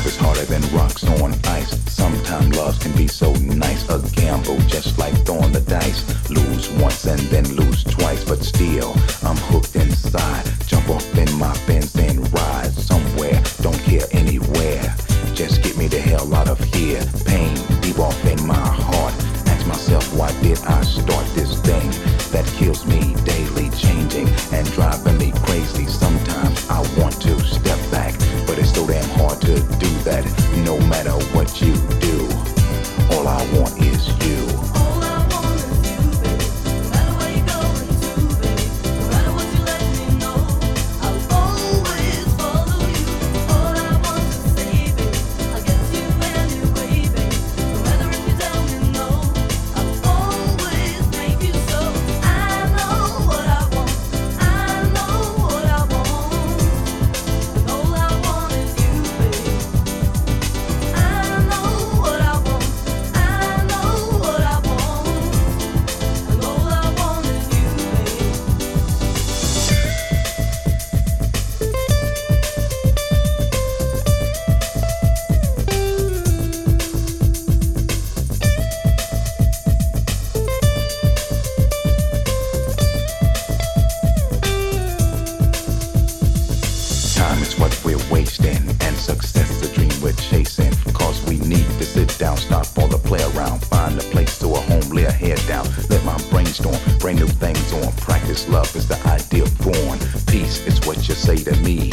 than rocks on ice. Sometimes love can be so nice, a gamble just like throwing the dice. Lose once and then lose twice, but still I'm hooked inside. Jump off in my Benz and ride somewhere, don't care anywhere. Just get me the hell out of here. Pain deep off in my heart. Ask myself, why did I start this thing that kills me daily, changing and driving me crazy? Sometimes I want to do that. No matter what you do, all I want is what we're wasting, and success the dream we're chasing. Cause we need to sit down, stop all the play around, find a place to a home, lay a head down, let my brainstorm, bring new things on. Practice love is the ideal born. Peace is what you say to me.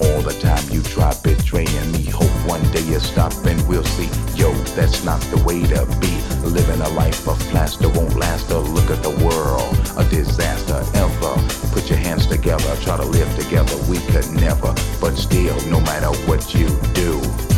All the time you try betraying me. Hope one day you stop and we'll see. Yo, that's not the way to be. Living a life of plaster won't last. A look at the world, a disaster ever. Put your hands together, try to live together. We could never, but still, no matter what you do.